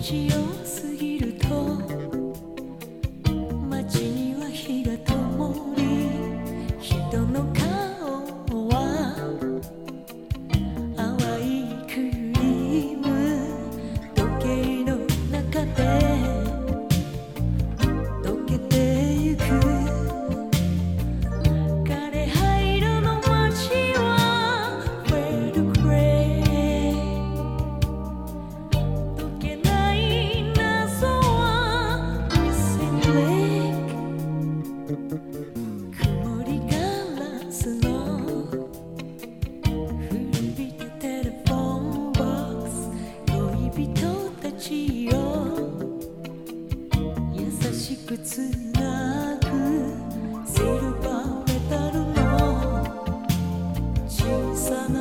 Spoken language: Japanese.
日す過ぎるとつルバーメタルの小さな